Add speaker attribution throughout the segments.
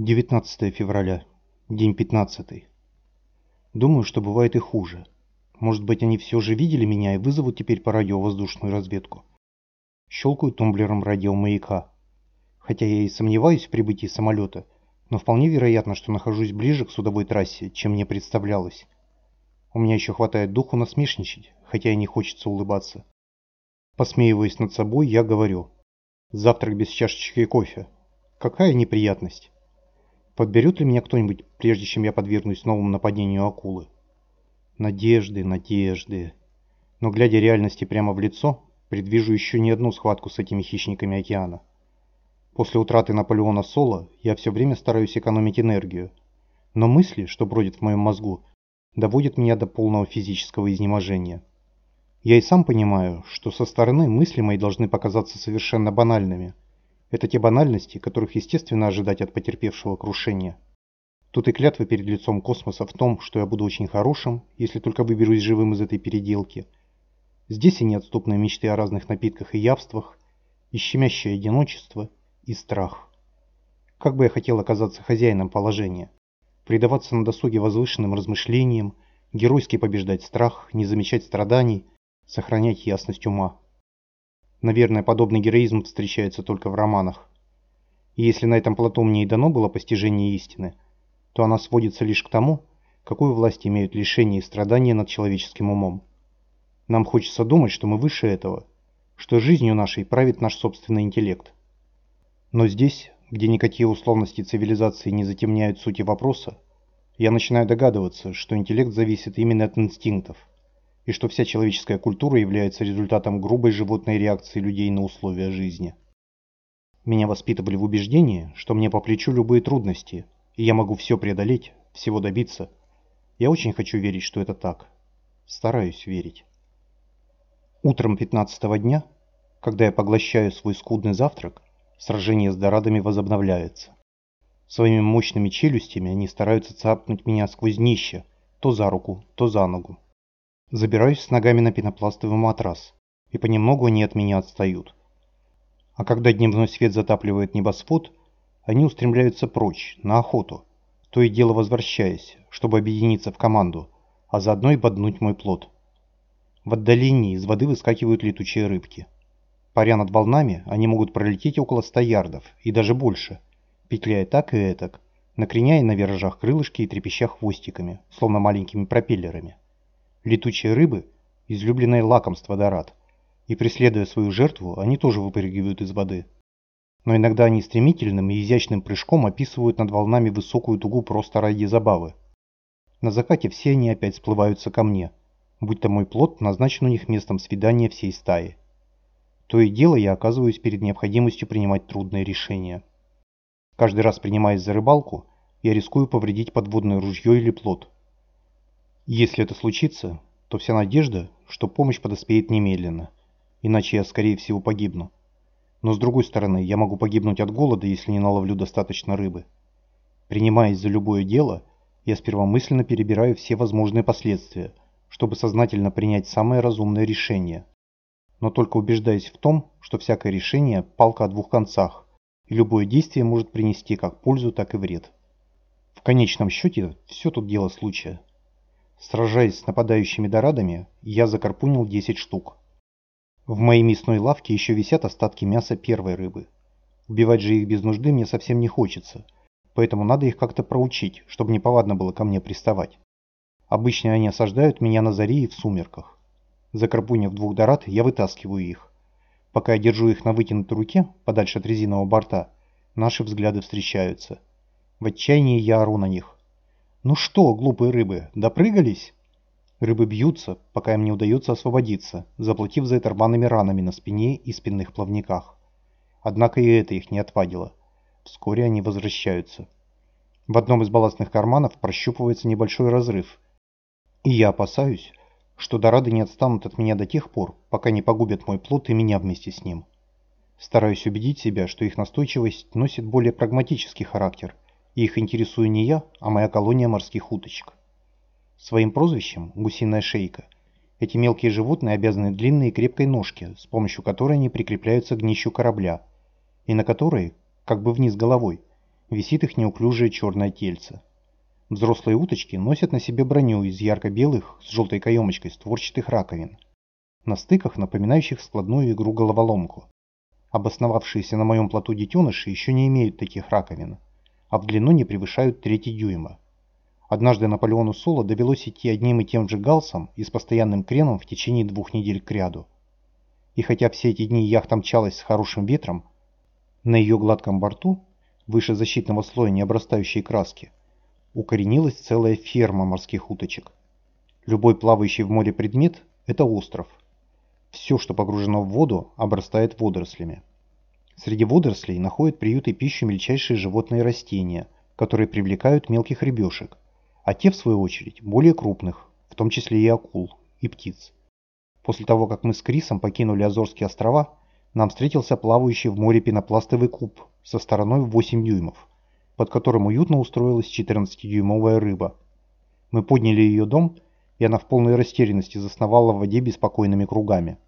Speaker 1: 19 февраля. День 15. Думаю, что бывает и хуже. Может быть, они все же видели меня и вызовут теперь по радио воздушную разведку. Щелкаю тумблером радиомаяка. Хотя я и сомневаюсь в прибытии самолета, но вполне вероятно, что нахожусь ближе к судовой трассе, чем мне представлялось. У меня еще хватает духу насмешничать, хотя и не хочется улыбаться. Посмеиваясь над собой, я говорю. Завтрак без чашечки кофе. Какая неприятность. Подберет ли меня кто-нибудь, прежде чем я подвергнусь новому нападению акулы? Надежды, надежды. Но глядя реальности прямо в лицо, предвижу еще не одну схватку с этими хищниками океана. После утраты Наполеона Соло я все время стараюсь экономить энергию. Но мысли, что бродят в моем мозгу, доводят меня до полного физического изнеможения. Я и сам понимаю, что со стороны мысли мои должны показаться совершенно банальными – это те банальности, которых естественно ожидать от потерпевшего крушения. Тут и клятва перед лицом космоса в том, что я буду очень хорошим, если только выберусь живым из этой переделки. Здесь и неотступные мечты о разных напитках и явствах, и щемящее одиночество, и страх. Как бы я хотел оказаться хозяином положения. Предаваться на досуге возвышенным размышлениям, геройски побеждать страх, не замечать страданий, сохранять ясность ума. Наверное, подобный героизм встречается только в романах. И если на этом плато мне и дано было постижение истины, то она сводится лишь к тому, какую власть имеют лишения и страдания над человеческим умом. Нам хочется думать, что мы выше этого, что жизнью нашей правит наш собственный интеллект. Но здесь, где никакие условности цивилизации не затемняют сути вопроса, я начинаю догадываться, что интеллект зависит именно от инстинктов и что вся человеческая культура является результатом грубой животной реакции людей на условия жизни. Меня воспитывали в убеждении, что мне по плечу любые трудности, и я могу все преодолеть, всего добиться. Я очень хочу верить, что это так. Стараюсь верить. Утром 15 дня, когда я поглощаю свой скудный завтрак, сражение с дорадами возобновляется. Своими мощными челюстями они стараются цапнуть меня сквозь днище, то за руку, то за ногу. Забираюсь с ногами на пенопластовый матрас, и понемногу они от меня отстают. А когда дневной свет затапливает небосвод, они устремляются прочь, на охоту, то и дело возвращаясь, чтобы объединиться в команду, а заодно и боднуть мой плод. В отдалении из воды выскакивают летучие рыбки. Паря над волнами, они могут пролететь около 100 ярдов, и даже больше, петляя так и этак, накреняя на виражах крылышки и трепеща хвостиками, словно маленькими пропеллерами летучие рыбы – излюбленное лакомство дорад, и преследуя свою жертву, они тоже выпрыгивают из воды. Но иногда они стремительным и изящным прыжком описывают над волнами высокую дугу просто ради забавы. На закате все они опять сплываются ко мне, будь то мой плод назначен у них местом свидания всей стаи. То и дело я оказываюсь перед необходимостью принимать трудные решения. Каждый раз принимаясь за рыбалку, я рискую повредить подводное ружье или плод – если это случится, то вся надежда, что помощь подоспеет немедленно, иначе я, скорее всего, погибну. Но с другой стороны, я могу погибнуть от голода, если не наловлю достаточно рыбы. Принимаясь за любое дело, я сперва мысленно перебираю все возможные последствия, чтобы сознательно принять самое разумное решение. Но только убеждаясь в том, что всякое решение – палка о двух концах, и любое действие может принести как пользу, так и вред. В конечном счете, все тут дело случая. Сражаясь с нападающими дорадами, я закарпунил 10 штук. В моей мясной лавке еще висят остатки мяса первой рыбы. Убивать же их без нужды мне совсем не хочется, поэтому надо их как-то проучить, чтобы не повадно было ко мне приставать. Обычно они осаждают меня на заре и в сумерках. Закарпунив двух дорад, я вытаскиваю их. Пока я держу их на вытянутой руке, подальше от резинового борта, наши взгляды встречаются. В отчаянии я ору на них. «Ну что, глупые рыбы, допрыгались?» Рыбы бьются, пока им не удается освободиться, заплатив за это рваными ранами на спине и спинных плавниках. Однако и это их не отвадило. Вскоре они возвращаются. В одном из балластных карманов прощупывается небольшой разрыв. И я опасаюсь, что дорады не отстанут от меня до тех пор, пока не погубят мой плод и меня вместе с ним. Стараюсь убедить себя, что их настойчивость носит более прагматический характер – их интересую не я, а моя колония морских уточек. Своим прозвищем «гусиная шейка» эти мелкие животные обязаны длинной и крепкой ножке, с помощью которой они прикрепляются к днищу корабля, и на которой, как бы вниз головой, висит их неуклюжее черное тельце. Взрослые уточки носят на себе броню из ярко-белых с желтой каемочкой створчатых раковин, на стыках, напоминающих складную игру-головоломку. Обосновавшиеся на моем плоту детеныши еще не имеют таких раковин, а в длину не превышают трети дюйма. Однажды Наполеону Соло довелось идти одним и тем же галсом и с постоянным креном в течение двух недель кряду. И хотя все эти дни яхта мчалась с хорошим ветром, на ее гладком борту, выше защитного слоя не обрастающей краски, укоренилась целая ферма морских уточек. Любой плавающий в море предмет – это остров. Все, что погружено в воду, обрастает водорослями. Среди водорослей находят приют и пищу мельчайшие животные и растения, которые привлекают мелких рыбешек, а те, в свою очередь, более крупных, в том числе и акул, и птиц. После того, как мы с Крисом покинули Азорские острова, нам встретился плавающий в море пенопластовый куб со стороной в 8 дюймов, под которым уютно устроилась 14-дюймовая рыба. Мы подняли ее дом, и она в полной растерянности засновала в воде беспокойными кругами.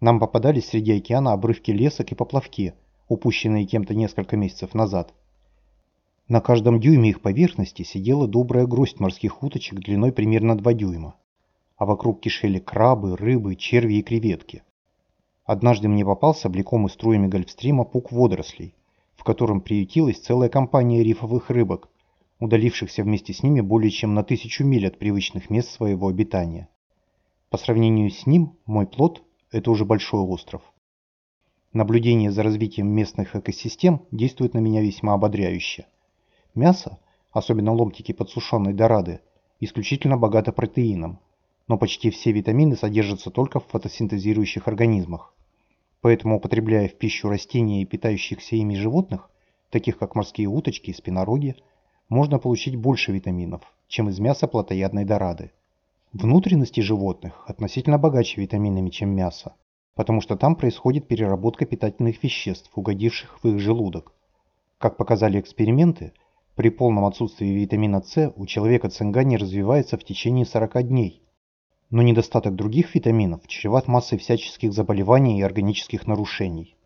Speaker 1: Нам попадались среди океана обрывки лесок и поплавки, упущенные кем-то несколько месяцев назад. На каждом дюйме их поверхности сидела добрая гроздь морских уточек длиной примерно 2 дюйма, а вокруг кишели крабы, рыбы, черви и креветки. Однажды мне попался облекомый струями гольфстрима пук водорослей, в котором приютилась целая компания рифовых рыбок, удалившихся вместе с ними более чем на тысячу миль от привычных мест своего обитания. По сравнению с ним, мой плод – это уже большой остров. Наблюдение за развитием местных экосистем действует на меня весьма ободряюще. Мясо, особенно ломтики подсушенной дорады, исключительно богато протеином, но почти все витамины содержатся только в фотосинтезирующих организмах. Поэтому, употребляя в пищу растения и питающихся ими животных, таких как морские уточки и спинороги, можно получить больше витаминов, чем из мяса плотоядной дорады. Внутренности животных относительно богаче витаминами, чем мясо, потому что там происходит переработка питательных веществ, угодивших в их желудок. Как показали эксперименты, при полном отсутствии витамина С у человека цинга не развивается в течение 40 дней, но недостаток других витаминов чреват массой всяческих заболеваний и органических нарушений.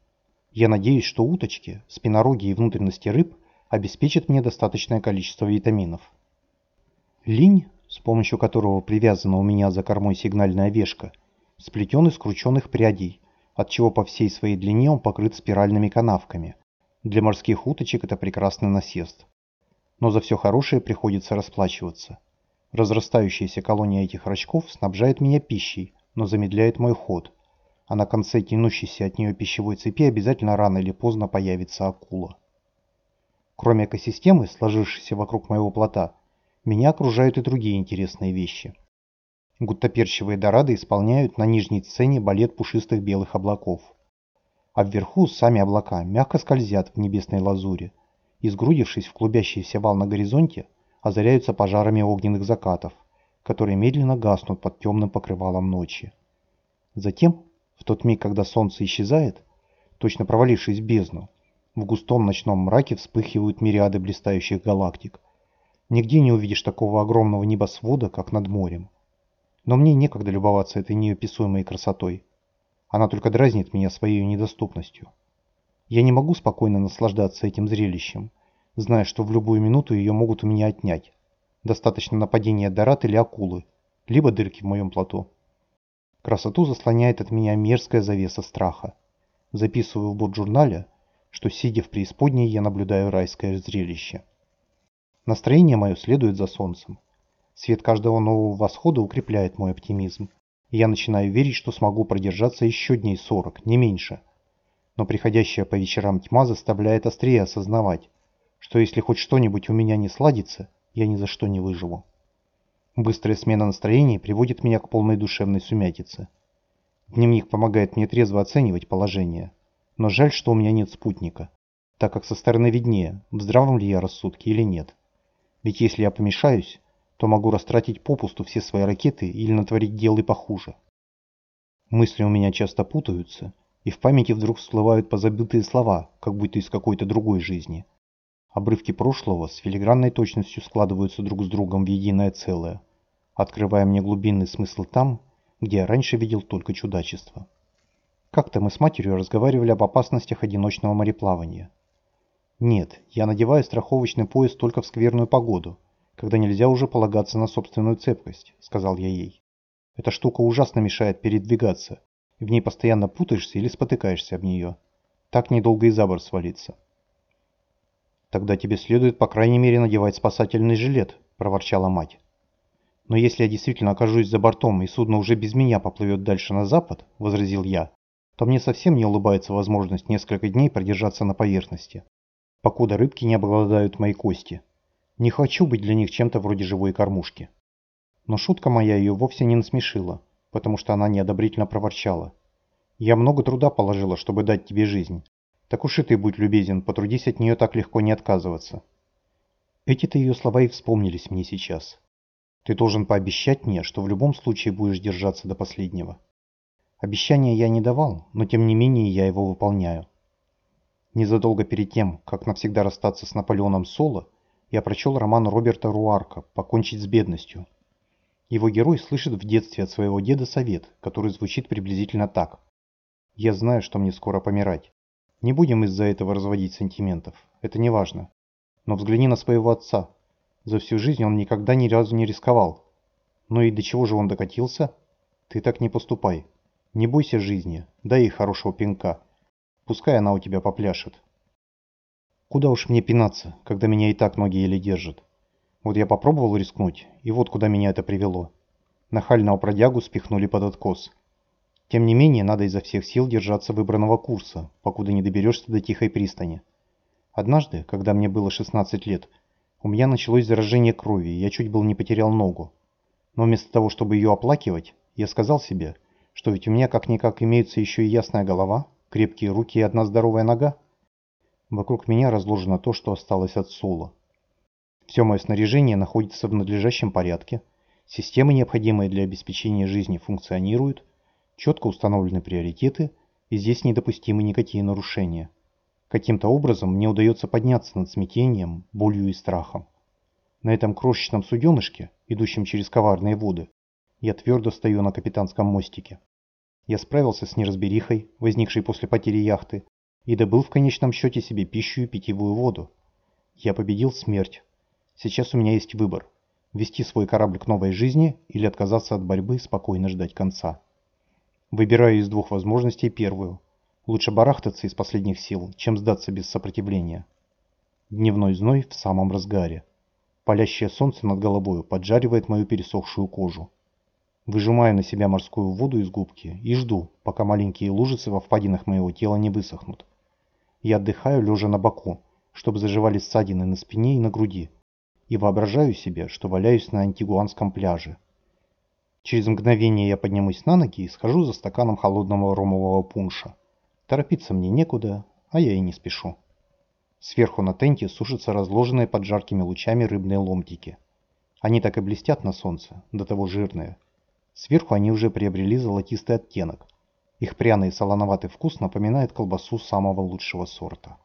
Speaker 1: Я надеюсь, что уточки, спинороги и внутренности рыб обеспечат мне достаточное количество витаминов. Линь, с помощью которого привязана у меня за кормой сигнальная вешка, сплетен из крученных прядей, отчего по всей своей длине он покрыт спиральными канавками. Для морских уточек это прекрасный насест. Но за все хорошее приходится расплачиваться. Разрастающаяся колония этих рачков снабжает меня пищей, но замедляет мой ход, а на конце тянущейся от нее пищевой цепи обязательно рано или поздно появится акула. Кроме экосистемы, сложившейся вокруг моего плота, меня окружают и другие интересные вещи. Гуттаперчивые дорады исполняют на нижней сцене балет пушистых белых облаков. А вверху сами облака мягко скользят в небесной лазуре и, сгрудившись в клубящийся вал на горизонте, озаряются пожарами огненных закатов, которые медленно гаснут под темным покрывалом ночи. Затем, в тот миг, когда солнце исчезает, точно провалившись в бездну, в густом ночном мраке вспыхивают мириады блистающих галактик. Нигде не увидишь такого огромного небосвода, как над морем. Но мне некогда любоваться этой неописуемой красотой. Она только дразнит меня своей недоступностью. Я не могу спокойно наслаждаться этим зрелищем, зная, что в любую минуту ее могут у меня отнять. Достаточно нападения дорат или акулы, либо дырки в моем плоту. Красоту заслоняет от меня мерзкая завеса страха. Записываю в бот-журнале, что, сидя в преисподней, я наблюдаю райское зрелище. Настроение мое следует за солнцем. Свет каждого нового восхода укрепляет мой оптимизм, и я начинаю верить, что смогу продержаться еще дней 40, не меньше. Но приходящая по вечерам тьма заставляет острее осознавать, что если хоть что-нибудь у меня не сладится, я ни за что не выживу. Быстрая смена настроения приводит меня к полной душевной сумятице. Дневник помогает мне трезво оценивать положение, но жаль, что у меня нет спутника, так как со стороны виднее, в здравом ли я рассудке или нет. Ведь если я помешаюсь, то могу растратить попусту все свои ракеты или натворить дел и похуже. Мысли у меня часто путаются, и в памяти вдруг всплывают позабытые слова, как будто из какой-то другой жизни – Обрывки прошлого с филигранной точностью складываются друг с другом в единое целое, открывая мне глубинный смысл там, где я раньше видел только чудачество. Как-то мы с матерью разговаривали об опасностях одиночного мореплавания. Нет, я надеваю страховочный пояс только в скверную погоду, когда нельзя уже полагаться на собственную цепкость, сказал я ей. Эта штука ужасно мешает передвигаться, и в ней постоянно путаешься или спотыкаешься об нее. Так недолго и за борт свалиться. Тогда тебе следует по крайней мере надевать спасательный жилет, проворчала мать. Но если я действительно окажусь за бортом и судно уже без меня поплывет дальше на запад, возразил я, то мне совсем не улыбается возможность несколько дней продержаться на поверхности, покуда рыбки не обладают моей кости. Не хочу быть для них чем-то вроде живой кормушки. Но шутка моя ее вовсе не насмешила, потому что она неодобрительно проворчала. «Я много труда положила, чтобы дать тебе жизнь. Так уж и ты будь любезен, потрудись от нее так легко не отказываться». Эти-то ее слова и вспомнились мне сейчас. «Ты должен пообещать мне, что в любом случае будешь держаться до последнего». Обещания я не давал, но тем не менее я его выполняю. Незадолго перед тем, как навсегда расстаться с Наполеоном Соло, я прочел роман Роберта Руарка «Покончить с бедностью». Его герой слышит в детстве от своего деда совет, который звучит приблизительно так. «Я знаю, что мне скоро помирать. Не будем из-за этого разводить сантиментов. Это не важно. Но взгляни на своего отца. За всю жизнь он никогда ни разу не рисковал. Ну и до чего же он докатился? Ты так не поступай. Не бойся жизни, дай ей хорошего пинка. Пускай она у тебя попляшет. Куда уж мне пинаться, когда меня и так ноги еле держат. Вот я попробовал рискнуть, и вот куда меня это привело. Нахального продягу спихнули под откос. Тем не менее, надо изо всех сил держаться выбранного курса, покуда не доберешься до тихой пристани. Однажды, когда мне было 16 лет, у меня началось заражение крови, и я чуть было не потерял ногу. Но вместо того, чтобы ее оплакивать, я сказал себе – что ведь у меня как-никак имеется еще и ясная голова, крепкие руки и одна здоровая нога. Вокруг меня разложено то, что осталось от Сула. Все мое снаряжение находится в надлежащем порядке, системы, необходимые для обеспечения жизни, функционируют, четко установлены приоритеты, и здесь недопустимы никакие нарушения. Каким-то образом мне удается подняться над смятением, болью и страхом. На этом крошечном суденышке, идущем через коварные воды, я твердо стою на капитанском мостике. Я справился с неразберихой, возникшей после потери яхты, и добыл в конечном счете себе пищу и питьевую воду. Я победил смерть. Сейчас у меня есть выбор – вести свой корабль к новой жизни или отказаться от борьбы и спокойно ждать конца. Выбираю из двух возможностей первую. Лучше барахтаться из последних сил, чем сдаться без сопротивления. Дневной зной в самом разгаре. Палящее солнце над головой поджаривает мою пересохшую кожу. Выжимаю на себя морскую воду из губки и жду, пока маленькие лужицы во впадинах моего тела не высохнут. Я отдыхаю, лежа на боку, чтобы заживали ссадины на спине и на груди, и воображаю себе, что валяюсь на антигуанском пляже. Через мгновение я поднимусь на ноги и схожу за стаканом холодного ромового пунша. Торопиться мне некуда, а я и не спешу. Сверху на тенте сушатся разложенные под жаркими лучами рыбные ломтики. Они так и блестят на солнце, до того жирные, Сверху они уже приобрели золотистый оттенок. Их пряный солоноватый вкус напоминает колбасу самого лучшего сорта.